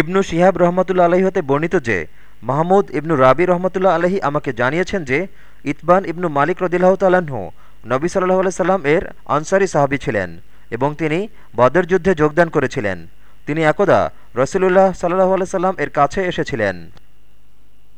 ইবনু শিহাব রহমতুল্লা আলহী হতে বর্ণিত যে, মাহমুদ ইবনু রাবি রহমতুল্লাহ আলহী আমাকে জানিয়েছেন যে, ইতবান ইবনু মালিক রদিল্লাহ তালাহ নবী সাল্লাহ সাল্লাম এর আনসারি সাহাবি ছিলেন এবং তিনি বদের যুদ্ধে যোগদান করেছিলেন। তিনি একদা রসুলুল্লাহ সাল্লাহ সাল্লাম এর কাছে এসেছিলেন।